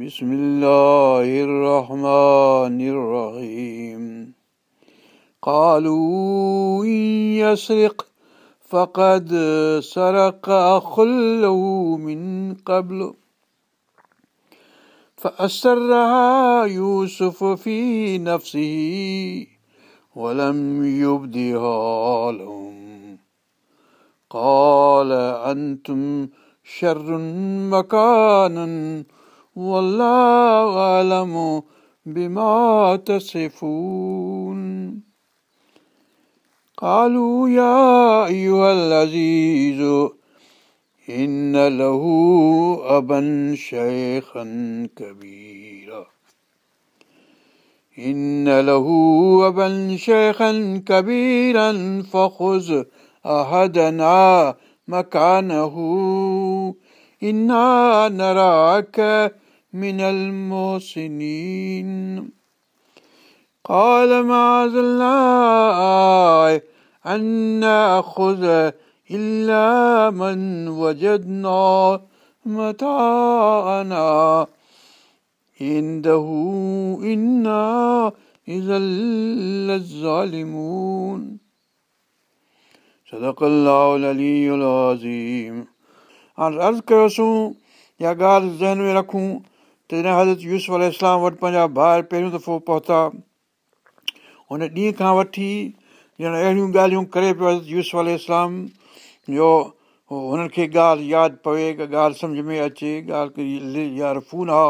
بسم الله الرحمن الرحيم. قالوا إن يسرق فقد سرق أخ له من قبل. فأسرها يوسف في نفسه ولم يبدها لهم. قال أنتم شر مكانا والله أعلم بما تصفون. قالوا يا أيها العزيز إن له أبا شيخا كبيرا. إن له أبا شيخا كبيرا فخذ أحدنا مكانه. إنا نراك من المحسنين. قال معاذ الله أن نأخذ إلا من وجدنا متاعنا. عنده إنا إذا للظالمون. صدق الله العلي العظيم. هاڻي عرض ڪيوسين يا ڳالهه ذهن ۾ رکون ته هن حضرت يوز اسلام وٽ پنهنجا ڀاءُ پهريون دفعو پهتا. هن ڏينهن کان وٺي ڄڻ اهڙيون ڳالهيون ڪري پيو حضرت يوز اسلام جو هنن کي ڳالهه ياد پوي ڪا ڳالهه سمجهه ۾ اچي ڳالهه يار فون ها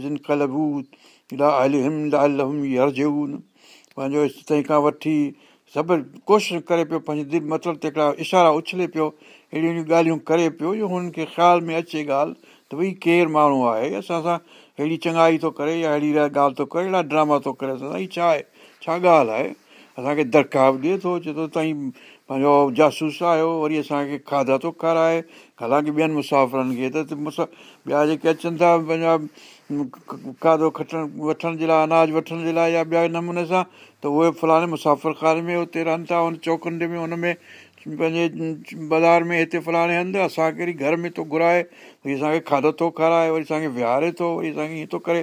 ازن ڪلبوت پنهنجو تنهن کان وٺي سڀ ڪوشش ڪري پيو پنهنجي دل مطلب تي هڪڙا اشارا اڇلي پيو اهڙيون اهڙيون ڳالهيون ڪري پيو جو هنن کي خيال ۾ اچي ڳالهه ته ڀئي ڪير ماڻهو آهي اسان سان اهڙي چڱائي ٿو ڪري يا اهڙي ڳالهه ٿو ڪري اهڙا ڊراما ٿو ڪري اسان سان ڇا آهي؟ ڇا ڳالهه آهي؟ اسان کي درڪار ڏئي ٿو چئي ٿو تائين پنهنجو جاسوس آيو وري اسان کي کاڌا ٿو کارائي حالانڪه ٻين مسافرن کي ته مسا ٻيا جيڪي اچن ٿا پنهنجا کاڌو کٽڻ وٺڻ جي لاءِ اناج وٺڻ جي لاءِ يا ٻيا نموني سان ته اهي فلاڻي مسافر کاني ۾ اتي رهن ٿا هن چوڪنڊي ۾ هن ۾ پنهنجي بازار ۾ هتي فلاڻي هنڌ اسان ڪهڙي گهر ۾ ٿو گهرائي وري اسان کي کاڌو ٿو کارائي وري اسان کي ويهاري ٿو وري اسان کي ائين ٿو ڪري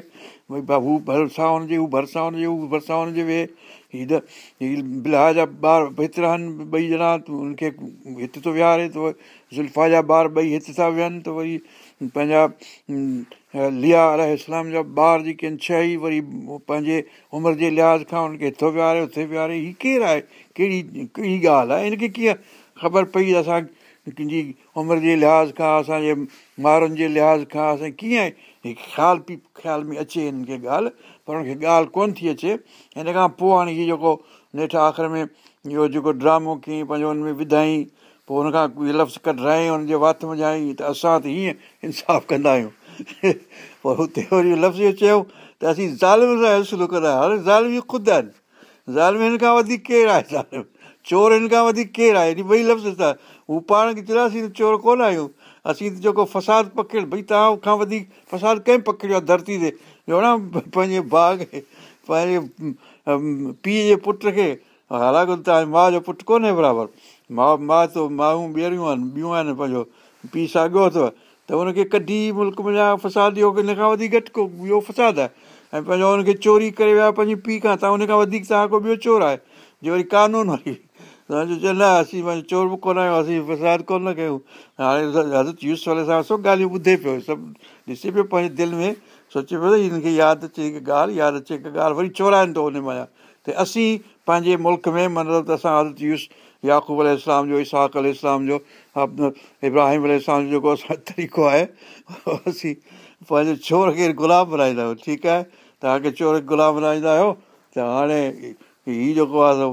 ڀئي هو ڀرسان هن جي هو ڀرسان هن جي هو ڀرسان هن جي ويهي هيءَ ته هيءَ بلاهه جا ٻار هيترا آهن ٻئي ڄڻا هن کي هتي ٿو ويهاري ته زلفا جا ٻار ٻئي هتي ٿا ويهن ته وري پنهنجا ليا ال اسلام جا ٻار جيڪي آهن ڇهه ئي وري پنهنجي عمر جي لحاظ کان هن کي هتو ويهاري هتي ويهاري هيءَ ڪير آهي ڪهڙي ڪهڙي ڳالهه آهي هن کي ڪيئن خبر پئي اسان ڪنهن جي عمر جي لحاظ کان اسان جي ٻارن جي لحاظ کان اسان ڪيئن خيال پئي خيال ۾ اچي هنن کي ڳالهه پر هن کي ڳالهه ڪونه ٿي اچي هن کان پوءِ هاڻي هيءَ جيڪو نيٺ آخر ۾ اهو جيڪو ڊرامو ڪيئين پنهنجو هن ۾ وڌائين پوءِ هن کان اهي لفظ هن جي وات جائين ته اسان ته هيئن انصاف ڪندا آهيون پوءِ هتي وري لفظ اهو چيو ته اسين ظالم سان هسلو ڪندا آهيون هاڻي ظالم خود آهن ظالم هن کان وڌيڪ ڪير آهي؟ ظالم چور هن کان وڌيڪ ڪير آهي؟ ٻئي لفظ ته هو پاڻ کي چونداسين ته چور ڪونه آهيون اسين ته جيڪو فساد پڪڙ ڀئي توهان کان وڌيڪ فساد ڪنهن پڪڙيو آهي؟ ڌرتي تي. ڄڻا پنهنجي ڀاءُ کي پنهنجي پيءُ جي پٽ کي حالانڪه توهان جي ماءُ جو پٽ ڪونهي برابر. ماءُ ماءُ ته ماڻهو ٻيهريون آهن ٻيون آهن پنهنجو پيءُ ساڳيو اٿو ته هن کي ڪڍي ملڪ ۾ فساد اهو هن کان وڌيڪ گهٽ ڪو ٻيو فساد آهي ۽ پنهنجو هن کي چوري ڪري ويا پنهنجي پيءُ کان ته هن کان وڌيڪ توهان ڪو ٻيو چور آهي جي وري قانون وري. توهان جو چيو نه اسين پنهنجو چور به ڪونه آهيون اسين فساد ڪونه ڪيون. هاڻي حضرت يوز واري سان سڀ ڳالهيون ٻڌي پيو سڀ ڏسي پيو پنهنجي دل ۾ سوچي پيو ته هن کي ياد اچي هڪ ڳالهه ياد اچي هڪ ڳالهه وري چورائن ٿو هن مان ته اسين پنهنجي ملڪ ۾ مطلب ته اسان حضرت يوز ياقوب ال اسلام جو اساڪ ال اسلام جو ابراهيم ال جو جيڪو اسان جو طريقو آهي اسين پنهنجي چور کي غلام بڻائيندا آهيون ٺيڪ آهي؟ توهان کي چور کي غلام بڻائيندا آهيو ته هاڻي هيءُ جيڪو آهي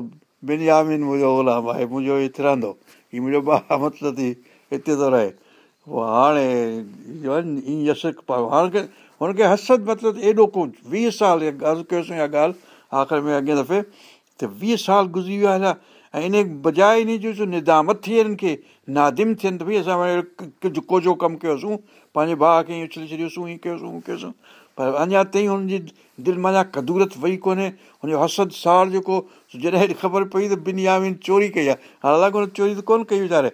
ٻن يامن منهنجو غلام آهي منهنجو هتي رهندو هيءُ منهنجو ڀاءُ مطلب هتي ٿو رهي. پوءِ هاڻي يشڪ پايو هاڻي هن کي حسد مطلب ايڏو ڪجهه ويهه سال عرض ڪيوسين اها ڳالهه آخر ۾ اڳي دفعي ته ويهه سال گذري ويا هن ۽ ان بجاءِ ان جو ندامت ٿئي هنن کي نادم ٿين ته ڀئي اسان ڪجهه ڪوجهو ڪم ڪيوسين پنهنجي ڀاءُ کي ائين اڇلي ڇڏيوسين ائين ڪيوسين ائين ڪيوسين. پر اڃا تائين هن جي دل مان ڪدورت وئي ڪونهي هن جو حسد سار جيڪو جڏهن خبر پئي ته ٻن يامن چوري ڪئي آهي. حالانڪه هن چوري ته ڪونه ڪئي ويچاري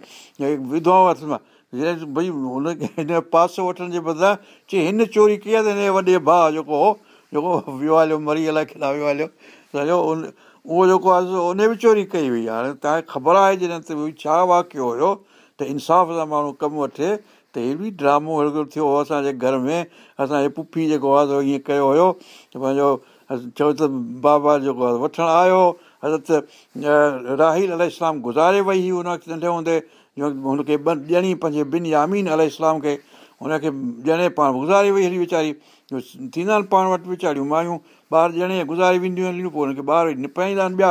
وڌوائون هٿ مان. ڀئي هن کي هن پاسو وٺڻ جي بدران چئي هن چوري ڪئي آهي ته هن وڏي ڀاءُ جيڪو هو جيڪو ويو هليو مري الائي ڪيڏا ويو هليو اهو جيڪو آهي ان به چوري ڪئي هئي هاڻي توهان کي خبر آهي جڏهن ته ڇا واڪيو هيو ته انصاف سان ماڻهو ڪم وٺي ته هي به ڊرامو اهڙو ٿيو هو اسان جي گهر ۾ اسان جي پڦي جيڪو آهي ائين ڪيو هيو ته پنهنجو چئو ته بابا جيڪو آهي وٺڻ آيو راهيل ال اسلام گذاري وئي هئي هن وقت ننڍي هوندي هن کي ڄڻي پنهنجي ٻن يامين ال کي هن کي ڄڻي پاڻ گذاري وئي هلي ويچاري ٿيندا آهن پاڻ وٽ ويچاريون مايون ٻار ڄڻي گذاري وينديون هليون پوءِ هن کي ٻار نپائيندا آهن ٻيا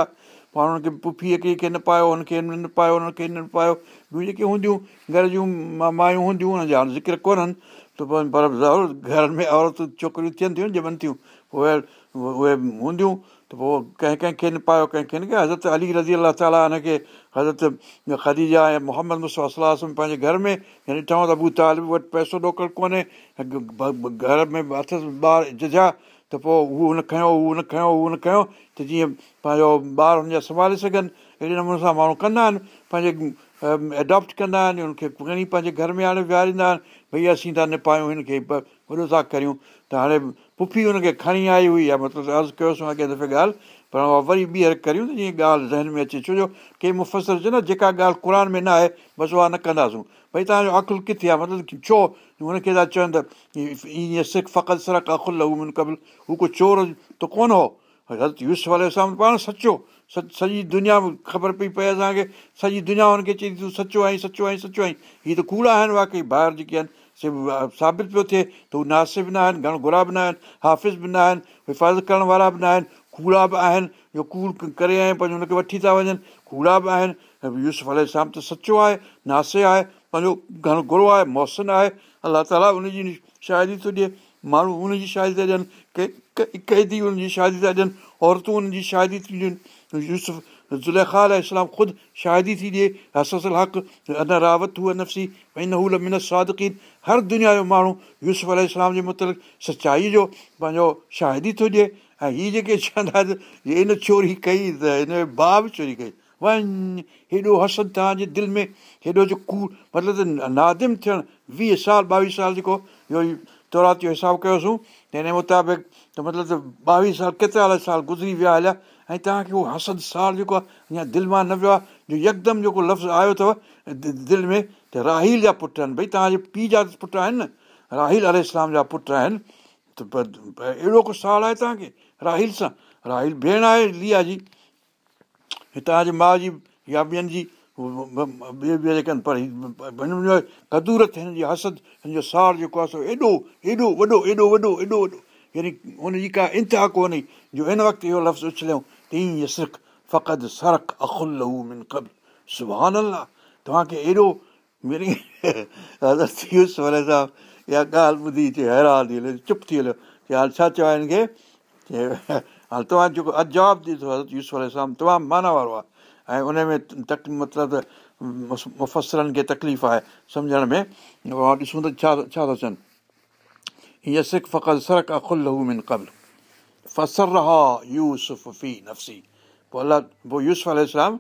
پاڻ هن کي پڦي هڪڙي کي نه پايو هن کي نه پايو هن کي نه پايو ٻيون جيڪي هونديون گهر جون مايون هونديون هن جا هاڻي ذڪر ڪونهن ته پر ضرور گهر ۾ عورتون ڇوڪريون ٿين ٿيون ڄمن ٿيون پوءِ اهي هونديون ته پوءِ ڪنهن ڪنهن کي نه پايو ڪنهن کي نه ڪنهن حضرت علي رزي الا تالا هن کي حضرت خديجا ۽ محمد مسلام پنهنجي گهر ۾ ڏٺو ته ابو طالب وٽ پئسو ڏوڪڙ ڪونهي گهر ۾ اٿس ٻار ججا ته پوءِ هو نه کيو هو نه کيو هو نه کيو ته جيئن پنهنجو ٻار هن جا سنڀالي سگهن اهڙي نموني سان ماڻهو ڪندا آهن پنهنجي ايڊاپٽ ڪندا آهن هن کي کڻي پنهنجي گهر ۾ هاڻي ويهاريندا آهن ڀئي اسين ٿا نه پايون هن کي وڏو ٿا ڪريون ته هاڻي پڦي هن کي کڻي آئي هئي آهي مطلب عرض ڪيوسين اڳي دفعي ڳالهه پر وري ٻيهر ڪريون ته جيئن ڳالهه ذهن ۾ اچي ڇو جو ڪنهن مفسر چئي نه جيڪا ڳالهه قر ۾ نه آهي بس اها نه ڪنداسون ڀئي توهان جو عقل ڪٿي آهي مطلب ڇو هن کي ٿا چون ته ائين سک فقط سرڪ عقل هو ڪو چور ته ڪونه هو حضرت يوز واري سامهون پاڻ سچو سڄي دنيا خبر پئي پئي اسان کي سڄي دنيا هن کي چئي تون سچو آهين سچو آهين سچو آهين هيءَ ته ڪوڙا آهن واقعي ٻاهر جيڪي آهن سي ثابت پيو ٿئي ته هو ناسب به نه آهن گهڻو گهرا به نه آهن حافظ به نه آهن حفاظت ڪرڻ وارا به نه آهن ڪوڙا به آهن جو ڪوڙ ڪري ۽ پنهنجو هن کي وٺي ٿا وڃن ڪوڙا به آهن يوز سام ته سچو آهي ناسي آهي پنهنجو گهڻو گهرو آهي موسم آهي الله تالا ان جي شاعري ٿو ڏئي ماڻهو ان جي شادي ٿا ڏين ڪيدي ان جي شادي ٿا ڏين عورتون ان جي شادي ٿيون ڏين يوسف زليکا اسلام خود شادي ٿي ڏئي هسل حق ان راوت هوءَ نفسي ڀئي نه هو منت سادڪين هر دنيا جو ماڻهو يوسف ال اسلام جي مطلق سچائي جو پنهنجو شاهدي ٿو ڏئي ۽ هيءَ جيڪي چوندا هن چوري ڪئي ته هن ڀاءُ به چوري ڪئي وڃ هيڏو حسد توهان جي دل ۾ هيڏو جو ڪوڙ مطلب ته نادم ٿيڻ ويهه سال ٻاويهه سال جيڪو اهو تورات جو حساب ڪيوسين ته هن مطابق ته مطلب ته ٻاويهه سال ڪيترا سال گذري ويا هليا ۽ توهان کي اهو حسد سال جيڪو آهي اڃا دل مان نه ويو آهي جو يڪدم جيڪو لفظ آيو اٿو دل ۾ ته راهيل جا پٽ آهن. ڀئي توهان جي پيءُ جا پٽ آهن نه راهيل ال اسلام جا پٽ آهن ته اهڙو ڪو سال آهي توهان کي؟ راهيل سان. راهيل ڀيڻ آهي ليا جي. توهان جي ماءُ جي يا ٻين جي ٻئي ٻئي جيڪي آهن پر هن جي حسد هن جو سار جيڪو آهي سو ايڏو ايڏو وڏو ايڏو وڏو ايڏو وڏو يعني هن جي ڪا انتها ڪونهي جو هن وقت اهو لفظ اڇليئون الله توهان کي ايڏو اها ڳالهه ٻڌي چئي حيران ٿي هليو چپ ٿي هليو چئي هاڻي ڇا چوان هن کي هاڻي توهان جيڪو ڏٺو حضرت يوز واري سان تمام معنيٰ وارو آهي ۽ ان ۾ تڪ مطلب مفسرن کي تڪليف آهي سمجهڻ ۾ ڏسون ته ڇا ڇا ٿا چون هيءَ سک فقط سرڪ اکل من قبل پوءِ يوز اسلام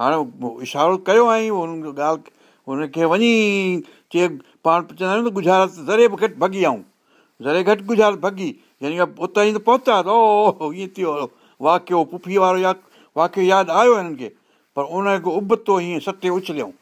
هاڻي اشارو ڪيو ۽ هن ڳالهه هن کي وڃي چئي پاڻ چوندا آهيون نه گزارت زري به گهٽ ڀڳي آئون زري گهٽ گزارت ڀڳي يعني اتان ئي ته پهتا ته او ائين ٿيو واڪيو پڦيءَ وارو يا واڪيو ياد آيو هنن کي پر ان کي ابتو هيئن سٽي اڇليئون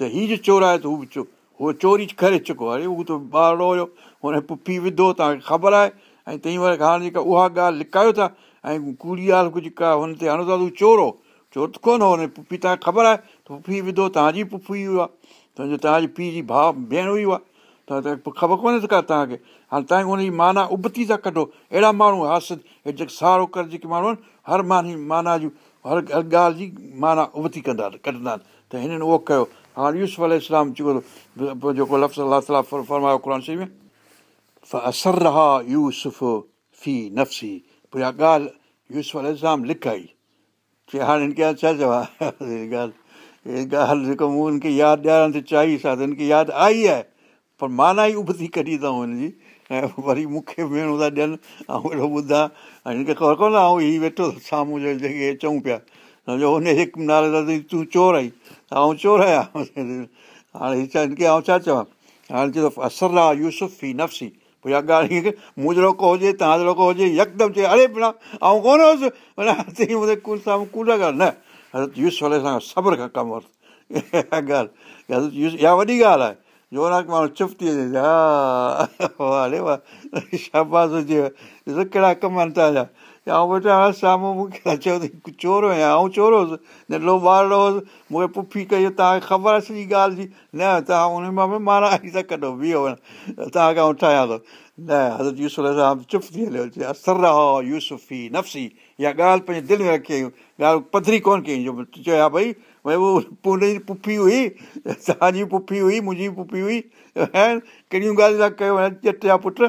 ته هيءَ جو چور آهي ته هو چو اهو چوري ڪري چڪو آهي هو ته ٻارڙو هيو هن پڦي وڌو توهان کي خبر آهي ۽ تنهن وري هاڻي جيڪا اها ڳالهه لڪايو ٿا ۽ ڪوڙي ڳالهه ڪجهه ڪا هن تي هڻو ٿا تون چور هو چور ته ڪونه هو هن پڦي توهان کي خبر آهي پڦي وڌو توهان جي پڦي هئي آهي سمجهو توهان جي پيءُ جي ڀاءُ ڀيڻ هئي آهي ته خبر ڪونهي ته ڪا توهان کي. هاڻي توهان کي هن جي معنيٰ ابتي ٿا ڪڍو اهڙا ماڻهو حاسد جيڪي سارو ڪر جيڪي ماڻهو آهن هر ماني معنيٰ جون هر هر ڳالهه جي معنيٰ ابتي ڪندا ڪڍندا آهن. ته هنن اهو ڪيو. هاڻي يوز اسلام جيڪو جيڪو لفظ الله تالا فرمايو قر شريف ۾ اثر رها يوسف في نفسي پوءِ اها ڳالهه يوز اسلام لڪائي چئي هاڻي هن کي ڇا چوان ڳالهه اها ڳالهه جيڪو مون هن کي ياد ڏيارڻ ته چاهيس آهي ته هن کي ياد آئي آهي پر معنيٰ ئي ابتي ڪڍي اٿئون هن جي ۽ وري مون کي ڀيڻون ٿا ڏين ۽ اهڙو ٻڌا ۽ هن کي خبر ڪونهي ۽ هيءُ ويٺو سامهون جو جيڪي چئون پيا سمجهو هن هڪ نالي سان تون چور آئي ۽ چور آهيان هاڻي هن کي آئون ڇا چوان هاڻي چئي ٿو اثر آهي يوسف نفسي پوءِ اها ڳالهه هيئن منهنجو ڪو هجي توهان جو ڪو هجي يڪدم چئي اڙي ۽ ڪونه هئس معنيٰ ڪول سامهون ڪول ڳالهه نه حضرت يوز والي سان صبر کان ڪم ورتو. اها ڳالهه حضرت يوز اها وڏي ڳالهه آهي. جو نه ماڻهو چپ ٿي وڃي ها هلي واهه هجي ڏسو ڪهڙا ڪم آهن توهان جا چيو ته چور آهيان آئون چور هئس ننڍو هئس مون کي پڦي ڪئي توهان کي خبر آهي سڄي ڳالهه جي نه توهان هن مان به معنيٰ ڪڍو بيهو توهان کي ٺاهيان ٿو نه حضرت يوز صاحب چپ ٿي هليو اثر يوسفي نفسي اها ڳالهه پنهنجي دل ۾ رکي ڳالهه پڌري ڪونه ڪئي چيو ڀئي ڀئي اهو پوني جي پڦي هئي توهان جي پڦي هئي منهنجي پڦي هئي ۽ ڪهڙيون ڳالهيون ٿا ڪيو ڄٽ جا پٽ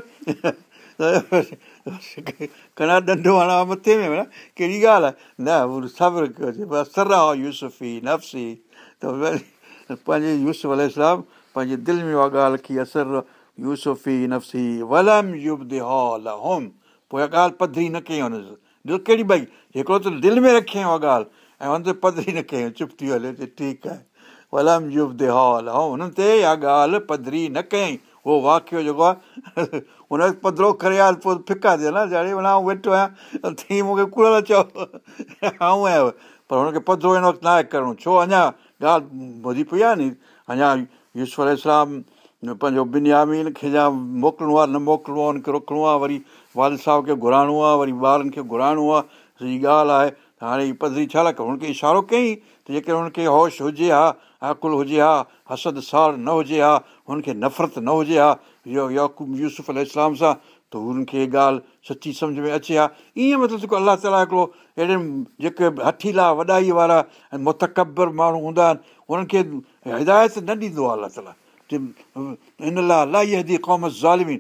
ڪهڙي ڳالهه آهي نه اهو صبر ڪيو اثر يوسفي نفسي ته پنهنجي يوز اسلام پنهنجي دل ۾ اها ڳالهه رکي اثر يوسفي نفسي ولم يب هال هوم پوءِ اها ڳالهه پڌري نه ڪئي هنس ڏسو ڪهڙي ڀئي هڪڙو ته دل ۾ رکيئين اها ڳالهه ۽ هن تي پڌري نه ڪيون چپ ٿي هلي ٺيڪ آهي ولم يب دي هال ۽ هن تي اها ڳالهه پڌري نه ڪيئين اهو واڪيو جيڪو آهي. هن پڌرو ڪري آهي پوءِ ڦڪا ٿئي نه ويٺو آهيان ٿي مون کي ڪوڙ چئو آئون آهيان. پر هن کي پڌرو هن وقت نه آهي ڪرڻو. ڇو اڃا ڳالهه وڌي پئي آهي ني اڃا يوز اسلام پنهنجو بنيامين کي يا موڪلڻو آهي نه موڪلڻو آهي هن کي روڪڻو آهي وري وال صاحب کي گهرائڻو آهي وري ٻارن کي گهرائڻو آهي سڄي ڳالهه آهي. هاڻي هيءَ پڌري ڇا لاءِ هن کي اشارو ڪيئين ته جيڪر هن کي هوش هجي ها آڪل هجي ها حسد سار نه هجي ها هن کي نفرت نه هجي ها. اهو ياڪوب يوسف ال اسلام سان ته هن کي ڳالهه سچي سمجهه ۾ اچي ها. ائين مطلب جيڪو الله تالا هڪڙو اهڙي جيڪي هٿيلا وڏائي وارا ۽ متڪبر ماڻهو هوندا آهن انهن کي هدايت نه ڏيندو آهي الله تالا. ان لاءِ الاهي هدي قوم زالمي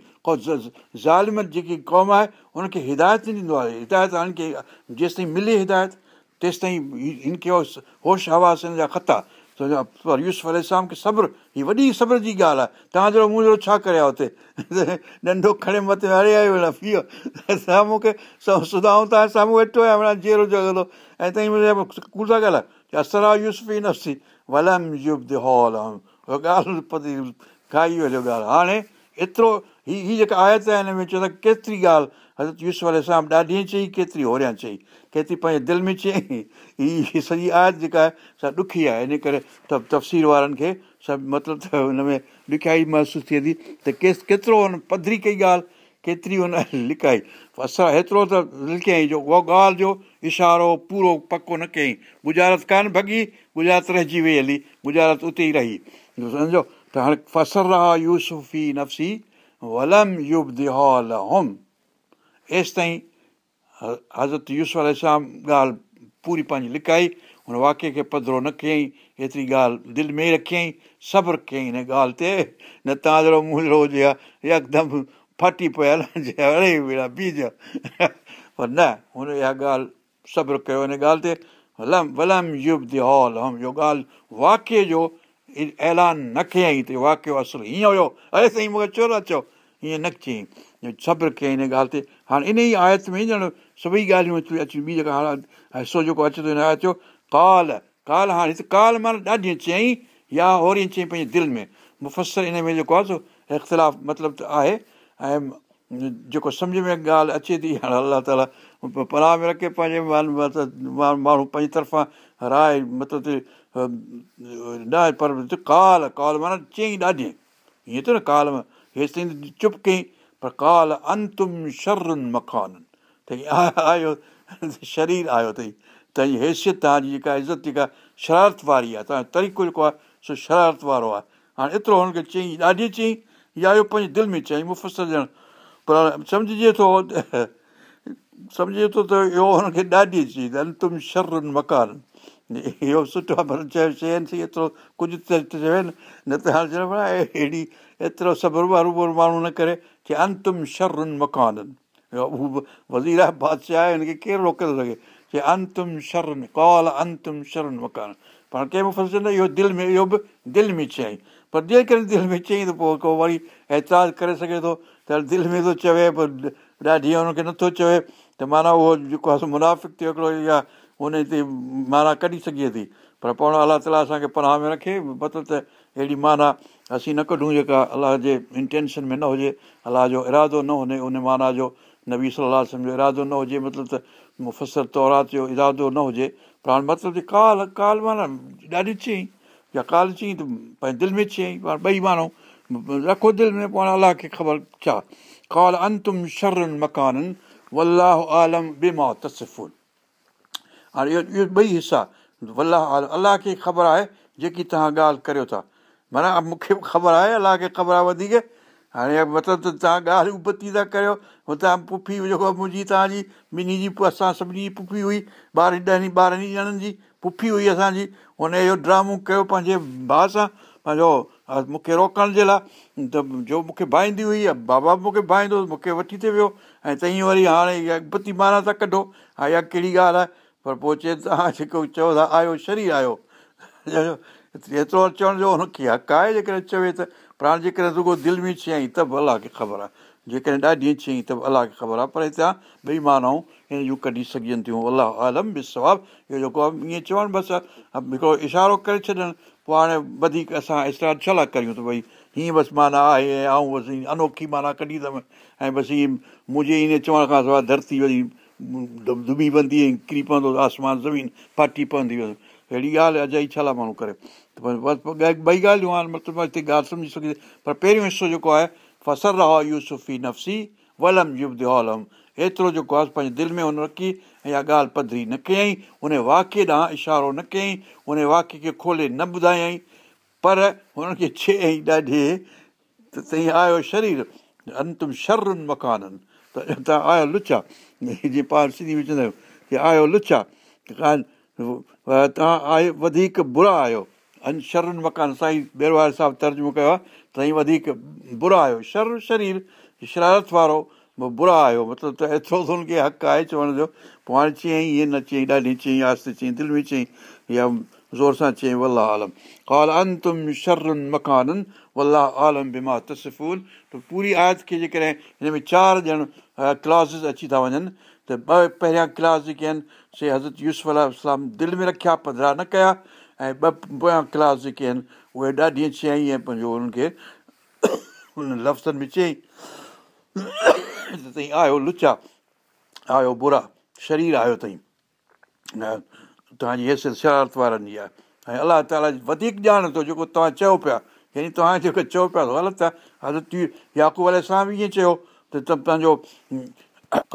ظالم جيڪي قوم آهي هن کي هدايت نه ڏيندو آهي هدايت هن کي جيس تائين ملي هدايت تيس تائين هن کي هوش حواس هن جا کتا پر يوز اسلام کي صبر هيءَ وڏي صبر جي ڳالهه آهي. توهان جهڙو مون جهڙو ڇا ڪري هتي؟ ننڍو کڻي مٿي هري آيو ويٺا پيئو سامهون کي سڌائون توهان سامهون ويٺو آهيان معنيٰ جهڙو جڳهه ۽ تائين ڪوڙ ٿا ڳالهائي اثر آهي يوز به نفسي. ولم هال ڳالهه کائي هليو ڳالهه. هاڻي ايترو هيءَ هيءَ جيڪا آيت آهي هن ۾ ته ڪيتري ڳالهه؟ حضرت يوز واري سان ڏاڍي چئي ڪيتري هوريان چئي ڪيتري پنهنجي دل ۾ چئي هيءَ سڄي آيت جيڪا آهي سا ڏکي آهي. ان ڪري ته تفصيل وارن کي سڀ مطلب ته هن ۾ ڏکيائي محسوس ٿئي ٿي. ته ڪيس ڪيترو هن پڌري ڪئي ڳالهه ڪيتري هن لڪائي. اسان هيترو ته لڪيئين جو اها ڳالهه جو اشارو پورو پڪو نه ڪيئين. گجارت ڪانه ڀڳي گجارت رهجي وئي هلي گجارت اتي ئي رهي. سمجهو ته هاڻي فسر رها يوسفي نفسي ولم يب هال هوم ايس تائين حضرت يوز اسلام ڳالهه پوري پنهنجي لڪائي هن واڪيه کي پڌرو نه ڪيئين ايتري ڳالهه دل ۾ ئي رکيئين صبر ڪيئين هن ڳالهه تي نه توهان جهڙو مون جهڙو هجي ها يڪدم ڦاٽي پيا اڙي ڀيڙا بيج پر نه هن اها ڳالهه صبر ڪيو هن ڳالهه تي لم ولم يب دي هال هم اهو ڳالهه واڪيه جو اعلان نه ڪيئين ته واڪيو اصل هيئن هيو اڙي سائين مون کي ڇو نه چئو هيئن نه چيئين صبر ڪيئين هن ڳالهه تي هاڻي ان ئي آيت ۾ ڄڻ سڀئي ڳالهيون اچي اچي ٻي جيڪا هاڻي حصو جيڪو اچي ٿو آيت جو ڪال ڪال هاڻي ڪال معنيٰ ڏاڍي چيئين يا هوري چيئين پنهنجي دل ۾ مفسر ان ۾ جيڪو آهي سو اختلاف مطلب ته آهي ۽ جيڪو سمجهه ۾ ڳالهه اچي ٿي هاڻي الله تالا پناهه ۾ رکي پنهنجي ماڻهو پنهنجي طرفان راءِ مطلب نه ڪال ڪال معنيٰ چيئين ڏاڍي هيئن ته نه ڪال هيس تائين چپ ڪيئين پر ڪال انتم شرن مکانن ته آيو شرير آيو اٿئي توهان جي حيثيت توهان جي جيڪا عزت جيڪا شرارت واري آهي توهان جو طريقو جيڪو آهي سو شرارت وارو آهي هاڻي ايترو هن کي چيئين ڏاڍي چيئين يا اهو پنهنجي دل ۾ چيئين مفسر ڄڻ پر سمجهجي ٿو سمجهي ٿو ته اهو هن کي ڏاڍي چئي ته انتم شرن مڪان اهو سٺو چيو چين ٿي ايترو ڪجهه ته چوي نه ته هاڻي آهي اهڙي ايترو صبر وارو ماڻهو نه ڪري ڪه انتم شرن مڪانن هو وزير آهي بادشاهه آهي هن کي ڪير روڪي ٿو سگهي چئي انتم شرن ڪال انتم شرن مڪان پاڻ ڪنهن مف چوندا اهو دل ۾ اهو به دل ۾ چيئين پر جيڪڏهن دل ۾ چيئين ته پوءِ ڪو وري اعتراض ڪري سگهي ٿو ته دل ۾ ٿو چوي پر ڏاڍي هن کي نٿو چوي ته معنيٰ اهو جيڪو آهي منافڪ ٿيو هڪڙو يا هن تي معنيٰ ڪڍي سگهي ٿي پر پاڻ الله تالا اسان کي پناهه ۾ رکي مطلب ته اهڙي معنيٰ اسين نه ڪڍون جيڪا الله جي انٽينشن ۾ نه هجي الله جو ارادو نه هجي ان معنيٰ جو نبي صلاح جو ارادو نه هجي مطلب ته مفسر تورات جو ارادو نه هجي. پر هاڻي مطلب ڪال ڪال معنيٰ ڏاڍي چئي يا ڪال چئي ته پنهنجي دل ۾ چيئين پاڻ ٻئي ماڻهو رکو دل ۾ پاڻ الله کي خبر ڇا؟ ڪال انتم شرن مڪانن هاڻي اهو اهو ٻئي حصا ولاهه عالم الله کي خبر آهي جيڪي توهان ڳالهه ڪريو ٿا. معنيٰ مون کي خبر آهي الله کي خبر آهي وڌيڪ هاڻي مطلب ته توهان ڳالهه اپتي ٿا ڪريو هتان پڦي جيڪو منهنجي توهان جي ٻنهي جي اسان سڀني جي پڦي هئي ٻارهن ڏهن ٻارهن ڄڻن جي پڦي هئي اسان جي. هن اهو ڊرامو ڪيو پنهنجي ڀاءُ سان پنهنجو مون کي روڪڻ جي لاءِ. ته جو مون کي ڀائيندي هئي بابا مون کي ڀائيندو مون کي وٺي ٿي ويو. ۽ ٿئي وري هاڻي اپتي معنيٰ ٿا ڪڍو. ها اها ڪهڙي ڳالهه آهي؟ پر پوءِ چئي توهان جيڪو چئو ٿا آيو شرير آيو. ايترو چوڻ جو هن کي حق آهي جيڪڏهن چوي ته پر هاڻي جيڪڏهن رڳو دل ۾ چيئين ته به الله کي خبر آهي جيڪڏهن ڏاڍي چيئين ته به الله کي خبر آهي پر هتان ٻئي مانائون هن جون ڪڍي سگهن ٿيون. الله عالم به ثواب اهو جيڪو آهي ائين چوڻ بس هڪڙو اشارو ڪري ڇڏن. پوءِ هاڻي وڌيڪ اسان اسٽارٽ ڇا ڪريون ته ڀئي هيئن بس معنيٰ آهي ۽ آئون بس انوکي معنيٰ ڪڍي اٿم ۽ بس هيءَ منهنجي ان چوڻ کان سواءِ ڌرتي وري دبي پوندي ۽ ڪري پوندو آسمان زمين ڦاٽي پوندي هئس اهڙي ڳالهه اجائي ڇا لاءِ ماڻهو ڪري؟ ته ٻئي ڳالهيون هاڻي مطلب هتي ڳالهه سمجهي سگهي پر پهريون حصو جيڪو آهي فسر رهو يوسفي نفسي ولم يب عالم ايترو جيڪو آهي پنهنجي دل ۾ هن رکي اها ڳالهه پڌري نه ڪيئين. ان واڪيه ڏانهن اشارو نه ڪيئين. ان واڪيه کي کولي نه ٻڌايئين. پر هن کي چيئين ڏاڍي ته ٿئي آيو شرير. انتم شرن مڪانن. ته توهان آيو لچا. جيئن پاڻ سنڌي ۾ چوندا آهيون ڪه آيو لچا توهان آيو وڌيڪ برا آهيو. ان شرن مڪان سائين بيروار صاحب ترجمو ڪيو آهي ته وڌيڪ برا آهيو. شر شرير شرارت وارو برا آهيو. مطلب ته ايترو ته هن کي حق آهي چوڻ جو. پوءِ هاڻي چيئين ائين نه چيئين ڏاڍي چيئين آستي چيئين دل ۾ چيئين يا زور سان چيئين ولا عالم. ڪال انتم شرن مڪانن ولا عالم بما تسفون. ته پوري آيت کي جيڪڏهن هن ۾ چار ڄڻ ڪلاسز اچي ٿا وڃن ته ٻه پهريان ڪلاس جيڪي آهن سي حضرت يوز الارم دل ۾ رکيا پڌرا نه ڪيا ۽ ٻه پويان ڪلاس جيڪي آهن اهي ڏاڍي چيئين ۽ پنهنجو هنن کي هن لفظن ۾ چيئين ته ٿئي آيو لچا آيو برا شرير آيو اٿئي توهان جي حيثيت شرارت وارن جي آهي ۽ الله تالا وڌيڪ ڄاڻ ٿو جيڪو توهان چيو پيا يعني توهان جيڪو چئو پيا غلط آهي حضرت ياڪوب ال سان به ائين چيو ته پنهنجو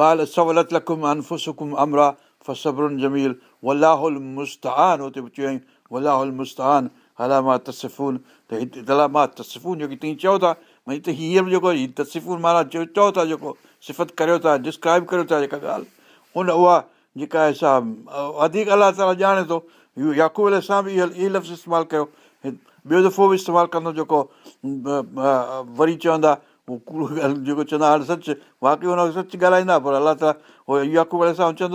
ڪال سولت لکم انفسڪم امرا فسبرن جميل ولاهل مستان هتي به چيئين ولاهل مستان هلاما تسفون ته هتي دلاما تسفون جيڪي توهين چئو ٿا ڀئي ته هيئن به جيڪو هيءَ تسفون معنيٰ چئو ٿا جيڪو صفت ڪريو ٿا ڊسڪرائب ڪريو ٿا جيڪا ڳالهه ان اها جيڪا آهي سا وڌيڪ الله تالا ڄاڻي ٿو ياڪوب ال سان به اهو اهي لفظ استعمال ڪيو ٻيو دفعو به استعمال ڪندو جيڪو وري چوندا اهو ڪوڙو ڳالهه جيڪو چوندا هاڻي سچ واقعي هن کي سچ ڳالهائيندا پر الله تالا اهو ياڪوب ال سان ته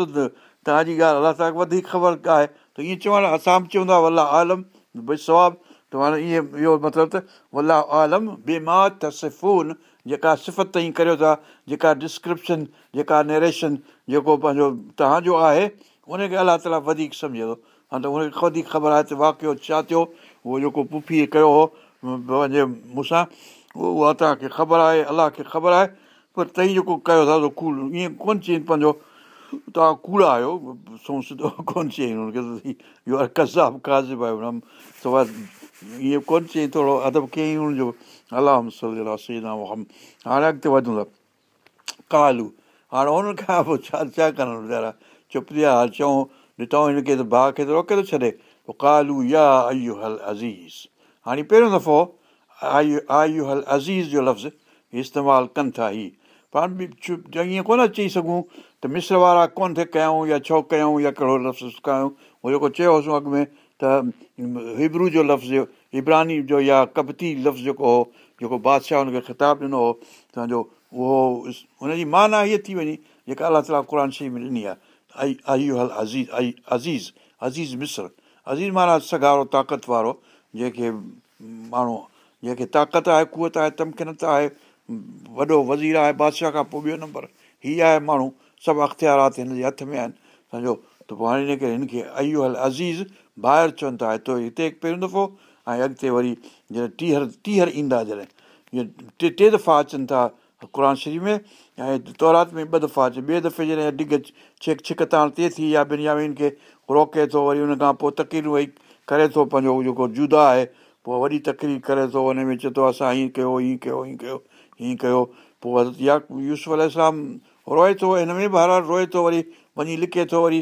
توهان جي ڳالهه الله تالا وڌيڪ خبر آهي ته ائين چوڻ اسان به چوندا الله عالم ڀئي ثواب ته هاڻي ائين اهو مطلب ته الله عالم بيما تسفون جيڪا صفت تائين ڪريو ٿا جيڪا ڊسڪرپشن جيڪا نيريشن جيڪو پنهنجو توهان جو آهي ان کي الله تالا وڌيڪ سمجهي ٿو ها ته ان کي وڌيڪ خبر آهي ته واقعو ڇا ٿيو اهو جيڪو پڦيءَ ڪيو هو پنهنجي مون سان اهو اها توهان کي خبر آهي الله کي خبر آهي پر ٿئي جيڪو ڪيو ٿا ڪوڙ ائين ڪونه چئي پنهنجو توهان ڪوڙا آهيو سڌو ڪونه چيئين ائين ڪونه چيئين ٿورو ادب ڪيئين هن جو الله هم هاڻي اڳتي وڌون ٿا ڪالو هاڻي هن کان پوءِ ڇا ڇا ڪن ويچارا چپ ٿي ويا چئون ڏٺو هن کي ته ڀاءُ کي ته روڪي ٿو ڇڏي پوءِ ڪالو يا عزيز هاڻي پهريون دفعو آيون آيون هل عزيز جو لفظ استعمال ڪن ٿا هي پاڻ به ائين ڪونه چئي سگهون ته مسر وارا ڪونه ٿئي ڪيون يا ڇو ڪيون يا ڪهڙو لفظ ڪيون اهو جيڪو چيوسين اڳ ۾ ته هبرو جو لفظ ابراني جو يا ڪبتي لفظ جيڪو هو جيڪو بادشاهه هن کي خطاب ڏنو هو توهان جو اهو هن جي معنيٰ هيءَ ٿي وڃي جيڪا الله تالا قر شريف ڏني آهي آئي آئي هل عزيز آئي عزيز عزيز مسر عزيز معنيٰ سگارو طاقت وارو جنهن کي ماڻهو جنهن کي طاقت آهي ڪوت آهي تمڪنت آهي وڏو وزير آهي بادشاهه کان پوءِ ٻيو نمبر. هيءَ آهي ماڻهو سڀ اختيارات هن جي هٿ ۾ آهن. سمجهو ته پوءِ هاڻي هن ڪري هن کي عزيز ٻاهر چون ٿا هتي هتي پهريون دفعو ۽ اڳتي وري جڏهن ٽيهر ٽيهر ايندا جڏهن اهي ٽي ٽي دفعا اچن ٿا قر شريف ۾۽ تورات ۾ ٻه دفعا اچي ٻئي دفعي جڏهن ڊگهه ڇڪ ڇڪ تاڻ ٿئي ٿي يا بن کي روڪي ٿو وري هن کان پوءِ تڪرير ويهي ڪري ٿو پنهنجو جيڪو جدا آهي پوءِ وڏي تڪرير ڪري ٿو هن ۾ چئي ٿو اسان هيئن ڪيو هيئن ڪيو هيئن ڪيو هيئن ڪيو. پوءِ يا يوز اسلام روئي ٿو هن ۾ به هر هر روئي ٿو وري وڃي لکي ٿو وري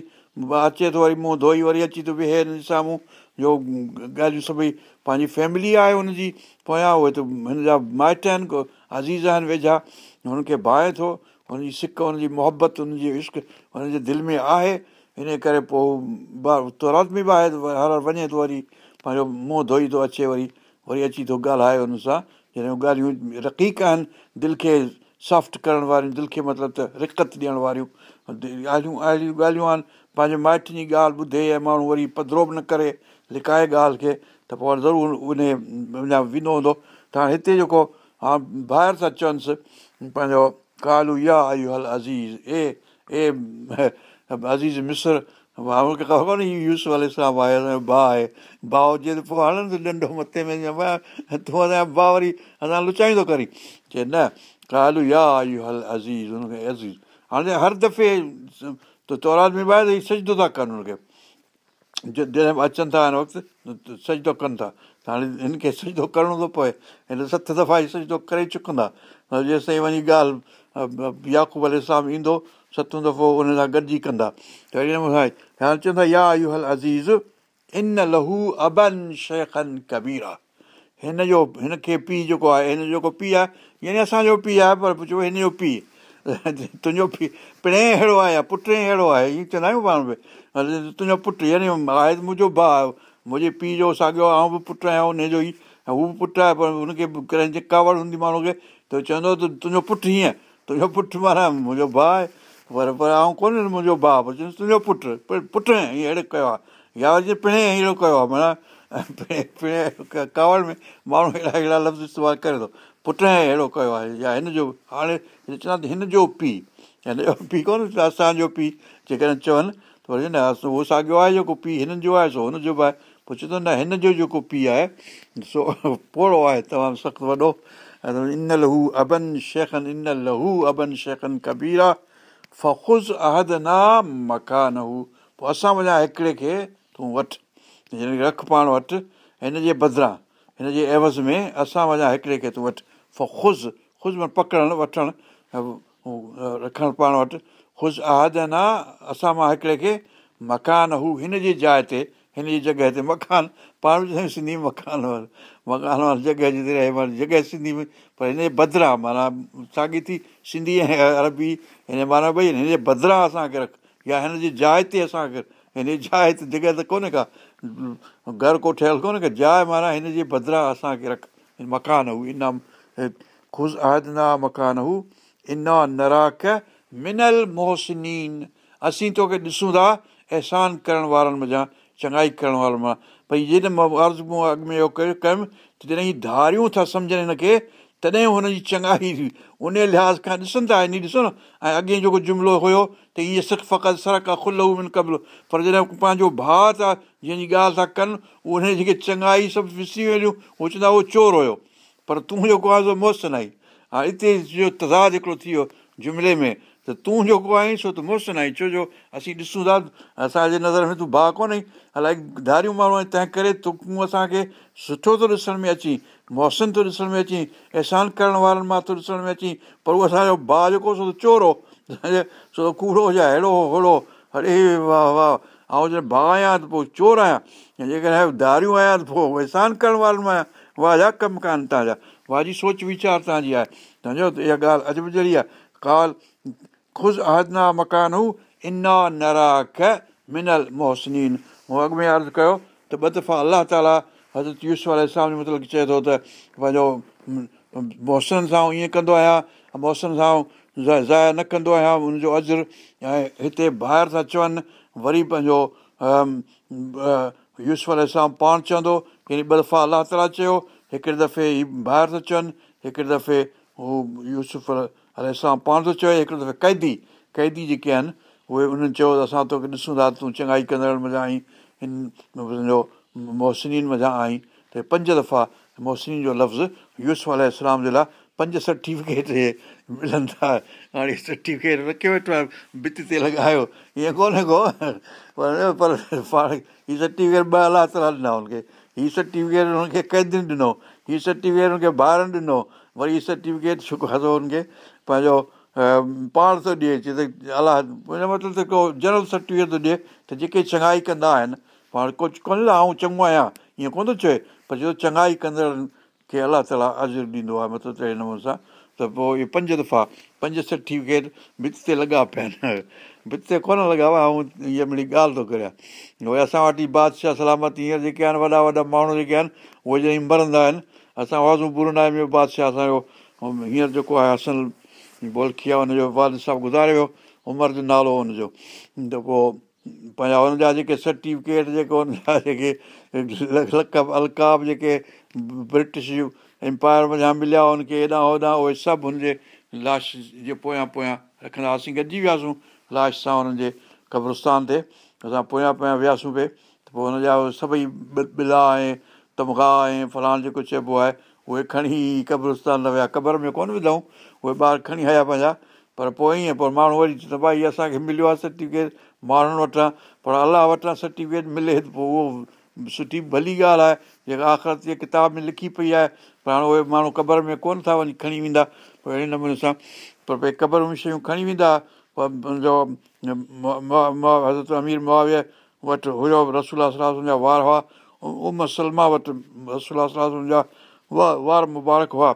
اچي ٿو وري منهن ڌوئي وري اچي ٿو ويهي هن سامهون. جو ڳالهيون سڀئي پنهنجي فيملي آهي هن جي پويان اهي ته هن جا مائٽ آهن ڪو عزيز آهن ويجها. هن کي ڀائي ٿو هن جي سڪ هن جي محبت هن جي عشق هن جي دل ۾ آهي. ان ڪري پوءِ ترنت به آهي هر هر وڃي ٿو وري پنهنجو منهن ڌوئي ٿو اچي وري وري اچي ٿو ڳالهائي هن سان جڏهن ڳالهيون رقيق آهن دل کي سافٽ ڪرڻ واريون دل کي مطلب ته رڪت ڏيڻ واريون ڳالهيون اهڙيون ڳالهيون آهن پنهنجي مائٽ جي ڳالهه ٻڌي ۽ ماڻهو وري پڌرو به نه ڪري لڪائي ڳالهه کي ته پوءِ ضرور ان اڃا ويندو هوندو ته هاڻي هتي جيڪو ها ٻاهر ٿا چونس پنهنجو ڪالو يا آيون هل عزيز اي اي عزيز مسر مون کي خبر ڪونهي يوز والي سان آهي ڀاءُ آهي ڀاءُ هجي ته پوءِ هلندو ڏنڊو مٿي ۾ تون اسان جا ڀاءُ وري اسان لچائيندو ڪري. چئي نه ڪالو يا آيون هل عزيز هن کي عزيز. هاڻي هر دفعي تورات ۾ ٻاهر سجدو ٿا ڪن هن کي جڏهن اچن ٿا هن وقت سجدو ڪن ٿا. ته هاڻي هن کي سجدو ڪرڻو ٿو پئي هن ست دفعا ئي سجدو ڪري چڪندا. جيستائين وڃي ڳالهه ياقوب ال اسلام ايندو ستون دفعو هن سان گڏجي ڪندا ته اهڙي نموني هاڻي چون ٿا يا عزيز ان لهو ابن شيکن ڪبير آهي هن جو هن کي پيءُ جيڪو آهي هن جيڪو پيءُ آهي يعني اسان جو پيءُ آهي پر چئو هن جو پيءُ تنهنجو پيءُ پڻي اهڙو آهي يا پٽ اهڙو آهي هيئن چوندا آهيون پاڻ به تنهنجو پٽ يعني آهي منهنجو ڀاءُ منهنجي پيءُ جو ساڳيو آهي به پٽ آهيان هن جو ئي هو به پٽ آهي پر هن کي به ڪڏهن ڪاوڙ هوندي ماڻهو کي ته چوندو ته تنهنجو پٽ هيئن تنهنجو پٽ معنيٰ منهنجو ڀاءُ آهي پر پر آئون ڪونهي منهنجو ڀاءُ پر چوندس تنهنجو پٽ پٽ هيئن اهڙو ڪيو آهي. يا وري پڻي اهڙو ڪيو آهي معنيٰ پڻي ڪاوڙ ۾ ماڻهو اهڙا اهڙا لفظ استعمال ڪري ٿو. پٽ اهڙو ڪيو آهي يا هن جو هاڻي چوندا ته هن جو پيءُ هن جو پيءُ ڪونهي اسان جو پيءُ جيڪڏهن چون ته وري نه اهو ساڳيو آهي جيڪو پيءُ هنن جو آهي سو هن جو به آهي. چوندو نه هن جو جيڪو پيءُ آهي سو پوڙو آهي تمام سخت وڏو. ان لهو ابن شيکن ان لهو ابن شيکن ڪبير. آهي فز عهد نا مڪان هو پوءِ اسان وڃان هڪڙي کي تون وٺ رک پاڻ وٽ هن جي بدران هن جي عيوض ۾ اسان وڃان هڪڙي کي تون وٺ فز خوش مان پڪڙڻ وٺڻ رکڻ پاڻ وٽ خوش عهد نا اسان مان هڪڙي کي مڪان هو هن جي جاءِ تي هن جي جڳهه تي مڪان پاڻ به سنڌي مڪان وارو مڪان وارو جڳهه جڳهه سنڌي ۾ پر هن جي بدران معنيٰ ساڳي ٿي سنڌي ۽ عربي هن معنيٰ ڀئي هن جي بدران اسان کي رک يا هن جي جاءِ تي اسان کي هن جي جاءِ تي جڳهه ته ڪونهي ڪا گهر ڪو ٺهيل ڪونهي ڪا جاءِ معنيٰ هن جي بدران اسان کي رک مڪان هو انعام خوش اهدنا مڪان هو انا نراڪ منل موهسنين اسين توکي ڏسون ٿا احسان ڪرڻ وارن مزا چڱائي ڪرڻ وارن مان. ڀئي جڏهن مان عرض مون اڳ ۾ اهو ڪيو ڪيم ته جڏهن هيءَ ڌاريون ٿا سمجهن هن کي تڏهن هن جي چڱائي ان لحاظ کان ڏسن ٿا ان ڏسو نه ۽ اڳي جيڪو جملو هيو ته ائين سک فقط من قبل. پر جڏهن پنهنجو ڀاءُ ٿا جنهن جي ڳالهه ٿا ڪن ان جيڪي چڱائي سڀ وسي وينديون اهو چوندا اهو چور هيو. پر تون جيڪو آهي سو محسن آئي ها هتي جو تضاد هڪڙو ٿي ويو جملي ۾ ته تون جيڪو آهين سو ته محسن آئي ڇو جو اسين ڏسون ٿا اسان جي نظر ۾ تون ڀاءُ ڪونهي الائي ڌاريون ماڻهو آهن تنهن ڪري تون اسان کي سٺو ٿو ڏسڻ ۾ اچي محسن ٿو ڏسڻ ۾ اچي احسان ڪرڻ وارن مان ٿو ڏسڻ ۾ اچي پر اهو اسان جو ڀاءُ جيڪو سو چور هو سو ڪوڙو هجي اهڙو هوڙو اڙي واهه واهه ۽ جڏهن ڀاءُ آهيان ته پوءِ چور آهيان ۽ جيڪڏهن ڌاريون آهيان ته پوءِ احسان ڪرڻ وارن مان واهه جا ڪم ڪانه توهان جا واهه جي سوچ ويچار توهان جي آهي توهان جو ته اها ڳالهه اڄ به جهڙي آهي ڪال خوش اهدنا مڪان هو انا نراک منل محسن مون اڳ ۾ عرض ڪيو ته ٻه دفعا الله تالا حضرت يوز واري سامهون مطلب چئي ٿو ته پنهنجو موسم سان ائين ڪندو آهيان موسم سان زايا نه ڪندو آهيان هن جو ازر ۽ هتي ٻاهر ٿا چون وري پنهنجو يوز والي سان پاڻ چوندو يعني ٻه دفعا الله تالا چيو هڪڙي دفعي هي ٻاهر ٿو چون هڪڙي دفعي هو يوسف الائي سان پاڻ ٿو چئي هڪڙي دفعي قيدي قيدي جيڪي آهن اهي انهن چيو ته اسان توکي ڏسون ٿا تون چڱائي ڪندڙ مزا آئي هن تنهنجو محسن مزا آئي ته پنج دفعا محسن جو لفظ يوز اسلام جي لاءِ پنج سرٽيفڪيٽ ملن ٿا. هاڻي سرٽيفڪيٽ رکيو ويٺو آهي ڀت تي لڳايو ائين ڪونهي ڪو. پر پاڻ هيءَ سرٽيفڪيٽ ٻه الله تالا ڏنا هن کي هيءَ سرٽيفڪيٽ هن کي ڪيدين ڏنو هيءَ سرٽيفڪيٽ هن کي ٻارن ڏنو. وري هيءَ سرٽيفڪيٽ ٿو هن کي پنهنجو پاڻ ٿو ڏئي چئي ته الله هن مطلب ته ڪو جنرل سرٽيفڪيٽ ٿو ڏئي ته جيڪي چڱائي ڪندا آهن پاڻ ڪجهه ڪونهي نه آئون چڱو آهيان ائين ڪونه ٿو چئي پر جو چڱائي ڪندڙن کي الله تالا ازر ڏيندو آهي مطلب ته هن نموني سان ته پوءِ اهي پنج دفعا پنج سرٽيفڪيٽ ڀت تي لڳا پيا آهن ڀت تي ڪونه لڳا هئا ۽ هيءَ مڙي ڳالهه ٿو ڪريان. اهي اسان وٽ بادشاهه سلامت هينئر جيڪي آهن وڏا وڏا ماڻهو جيڪي آهن اهي جڏهن مرندا آهن اسان هئاسين برنائي ۾ بادشاهه اسان جو هينئر جيڪو آهي هسن بولکي آهي هن جو صاحب گذاري ويو عمر جو نالو هن جو ته پوءِ پنهنجا هن جا جيڪي سرٽيفڪيٽ جيڪي هن جا جيڪي لڪب الڪاب جيڪي برٽش ايمپاير وڃان مليا هن کي هيڏان هوڏان اهي سڀ هن جي لاش جي پويان پويان رکندا هئاسين گڏجي وياسين لاش سان هنن جي قبرستان تي اسان پويان پويان وياسين پئي ته پوءِ هن جا سڀئي بلا ۽ تمگا ۽ فلاڻ جيڪو چئبو آهي اهي کڻي قبرستان ويا قبر ۾ ڪونه وڌئون اهي ٻار کڻي آيا پنهنجا پر پوءِ ائين پوءِ ماڻهو وري ته ڀائي اسان کي مليو آهي سرٽيفڪيٽ ماڻهن وٽان پر الله وٽان سرٽيفڪيٽ ملي ته پوءِ اهو سٺي ڀلي ڳالهه آهي جيڪا آخر جي ڪتاب ۾ لکي پئي آهي پر هاڻي اهي ماڻهو قبر ۾ ڪونه ٿا وڃي کڻي ويندا پوءِ اهڙي نموني سان پر ڀئي قبر ۾ شيون کڻي ويندا پر منهنجو حضرت امير مئاويا وٽ هيو رسول صلاح جا وار هئا ام سلما وٽ رسول وار مبارڪ هئا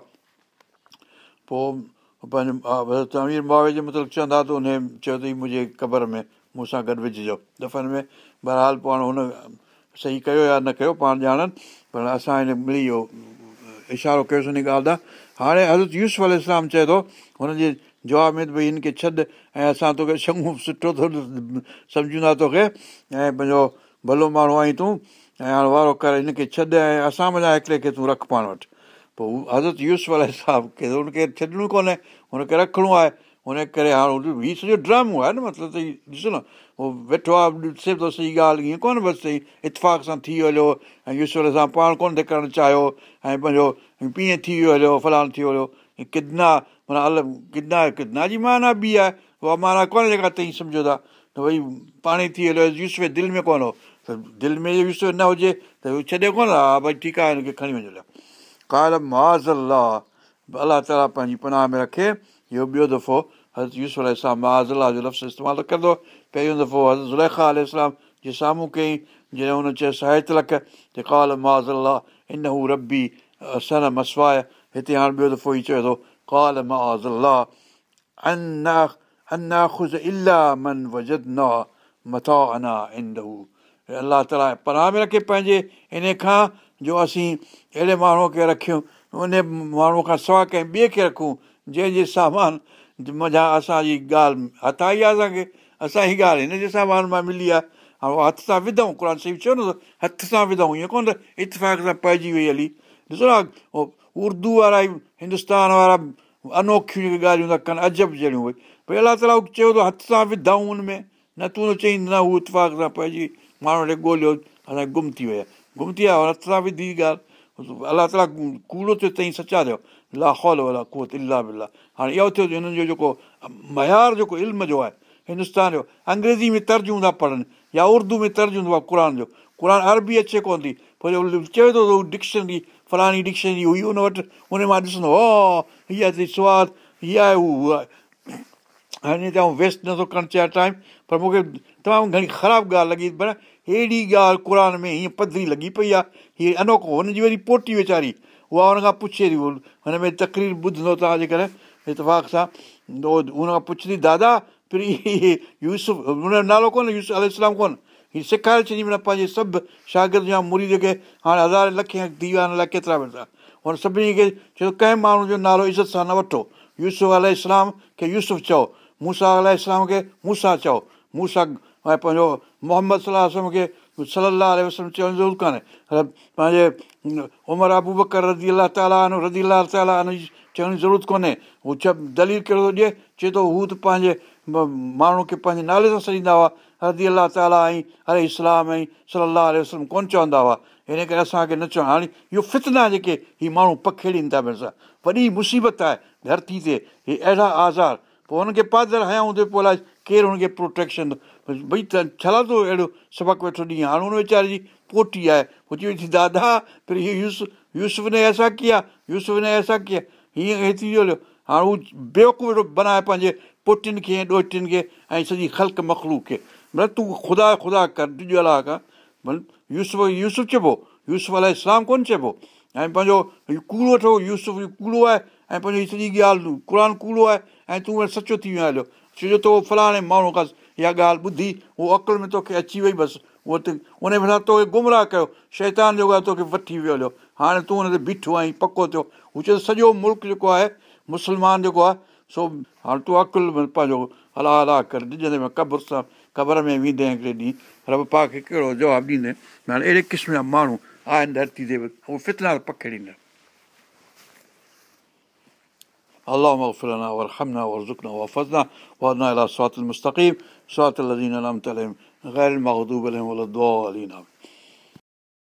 پوءِ پنهنجو امير مئاوي جو مطلب چوندا ته ان چيو اٿئي منهنجي قبر ۾ مون سان گڏ وجهجو دفن ۾ بهرحال پاڻ هن صحيح ڪيو يا نه ڪيو پاڻ ڄاڻن پر اسان هن ملي ويو اشارو ڪيوسين هن ڳالهه کان هاڻي حضرت يوز ال اسلام چئي ٿو هن جي جواب ۾ ته ڀئي هن کي ڇڏ ۽ اسان توکي چڱو سٺو ٿو سمجهون ٿا توکي ۽ پنهنجو ڀلو ماڻهو آهين تون ۽ هاڻي وارو ڪر هن کي ڇڏ ۽ اسان وڃان هڪڙي کي تون رک پاڻ وٽ پوءِ حضرت يوز واري حساب کي هن کي ڇڏڻو ڪونهي هن کي رکڻو آهي. هن ڪري هاڻي هيءُ سڄو ڊرامو آهي نه مطلب ته ڏسو نه اهو ويٺو آهي ڏسي ٿو صحيح ڳالهه ائين ڪونهي بس صحيح اتفاق سان ٿي هليو ۽ يوز واري سان پاڻ ڪونه ٿو ڪرڻ چاهيو ۽ پنهنجو پيئن ٿي ويو هليو فلاڻ ٿي ويو هليو. ڪدنا معنيٰ ال ڪدنا ڪدنا جي معنيٰ ٻي آهي اها معنيٰ ڪونهي جيڪا ٿئي سمجهو ٿا. ته ڀئي پاڻي ٿي هليو يوز دل ۾ ڪونه هو. ته دل ۾ يوز نه هجي ته ڇڏي ڪونه ها ڀئي ٺيڪ آهي هن کي کڻي وڃو ڪال ماز الله الله تالا پنهنجي پناهه ۾ رکي اهو ٻيو دفعو حضرت يوز ماز الله جو لفظ استعمال ڪندو پهريون دفعو حضرت زليکا ال اسلام جي سامهون ڪيئين جڏهن هن چيو ساهت لک ته ڪال الله ان هو ربي سن مسوائي هتي هاڻي ٻيو دفعو ئي چئي ٿو ڪال ماز الله انا خوش الاهه من وجد نه مٿان انا ان الله تالا پناهه ۾ رکي پنهنجي ان کان جو اسين اهڙي ماڻهوءَ کي رکيون ان ماڻهوءَ کان سواءِ ڪنهن ٻئي کي رکون جنهن جي سامان مزا اسان جي ڳالهه هٿ آئي آهي اسان کي. اسان جي ڳالهه هن جي سامان مان ملي آهي. هاڻي هٿ سان وڌئون قر صحيح چيو نه هٿ سان وڌئون ائين ڪونه ته اتفاق سان پئجي وئي هلي. ڏسو نه اردو وارا ئي هندستان وارا انوکيون جيڪي ڳالهيون ٿا ڪن عجب جهڙيون ڀئي ڀئي الله تالا چيو ته هٿ سان وڌئون هن ۾ نه تون ته چئي نه هو اتفاق سان پئجي ماڻهو کي ڳولهيو اسان گم ٿي ويا. گم ٿي ويا هٿ سان وڌي ڳالهه الله تالا ڪوڙو ٿيو ٿئي سچا ٿيو لاهول والا ڪوت الاهه بلا هاڻي اهو ٿيو هنن جو جيڪو معيار جيڪو علم جو آهي هندستان جو انگريزي ۾ ترجمو ٿا پڙهن يا اردو ۾ ترجمو آهي قر جو قر عربي اچي ڪونه ٿي پوءِ چئي ٿو ته ڊڪشنري فلاڻي ڊڪشنري هئي هن وٽ هن مان ڏسندو هو هيءَ اٿئي سواد هيءَ آهي هو آهي هاڻي ته آئون ويسٽ نٿو ڪرڻ چاهيان ٽائيم پر مون کي تمام گهڻي خراب ڳالهه لڳي پر اهڙي ڳالهه قر ۾ هيئن پڌري لڳي پئي آهي هيءَ انوکو هن جي وري پوٽي ويچاري. اها هن کان پڇي ٿي هن ۾ تڪرير ٻڌندو توهان جيڪڏهن اتفاق سان. هن کان پڇندي دادا ڦر يوسف هن جو نالو ڪونهي يوز ال اسلام ڪونهي هيءَ سيکاري ڇڏي معنيٰ پنهنجي سڀ شاگرد يا مري جيڪي هاڻي هزار لکي ٿي ويا هن لاءِ ڪيترا ويٺا هن سڀني کي چيو ڪنهن ماڻهو جو نالو عزت سان نه وٺو. يوسف اسلام کي يوسف چئو موسيٰ اسلام کي موسيٰ چئو. موسيٰ ۽ پنهنجو محمد صلاح کي صلاح وسلم چوڻ جي ضرورت ڪانهي. پنهنجي عمر ابو بڪر رزي الا تالا رزي الا تالا چوڻ جي ضرورت ڪونهي. هو ڇا دليل ڪهڙو ٿو ڏئي چئي ٿو هو ته پنهنجي ماڻهو کي پنهنجي نالي سان سڏيندا هئا. رزي الا تالا ۽ اري اسلام ۽ صلاح وسلم ڪونه چوندا هئا. هن ڪري اسان کي نه چوڻ. هاڻي اهو فتنا جيڪي هيءَ ماڻهو پکيڙين ٿا پيا وڏي مصيبت آهي ڌرتي تي. هيءَ اهڙا آزار. پوءِ هن کي پادر هيان هوندي پوءِ الائي ڪير هن کي پروٽيڪشن ڀئي ته ڇا ٿو اهڙو سبق ويٺو ڏينهن؟ هاڻي هن ويچاري جي پوٽي آهي. پوءِ چئي ٿي دادا پر هيءَ يوز يوسف ني ايسا ڪيا؟ يوسف ني ايسا ڪيا؟ هيئن هيتري جو هليو هاڻي هو ويٺو بنائي پنهنجي پوٽين کي ڏوهٽين کي ۽ سڄي خلق مکلوڪ کي. مطلب تون خدا خدا ڪر ڏجو الله کان. يوسف يوسف چئبو يوسف الائي اسلام ڪونه چئبو. ۽ پنهنجو ڪوڙو وٺو يوسف ڪوڙو آهي ۽ پنهنجو سڄي ڳالهه قر ڪوڙو آهي ۽ تون سچو ٿي ويو هليو ڇو جو تو فلاڻي ماڻهو کان اها ڳالهه ٻڌي اهو عقل ۾ توکي اچي وئي بس. اهو ته ان توکي گمراهه ڪيو. شيطان جو توکي وٺي ويو هليو. هاڻي تون هن تي بيٺو آهين پڪو ٿيو. هو چئي سڄو ملڪ جيڪو آهي مسلمان جيڪو آهي سو هاڻي تون عقل پنهنجو الله الله ڪر. ڏجندي ۾ قبر سان قبر ۾ ويندي هڪڙي ڏينهن. رب پا کي ڪهڙو جواب ڏيندي؟ هاڻي اهڙي قسم جا ماڻهو آهن ڌرتي تي اهو فتنا پکيڙيندا اللهم اغفر لنا وارحمنا وارزقنا وحفظنا وهدنا إلى صراط المستقيم. صراط الذين أنعمت عليهم غير المغضوب عليهم ولا الضالين.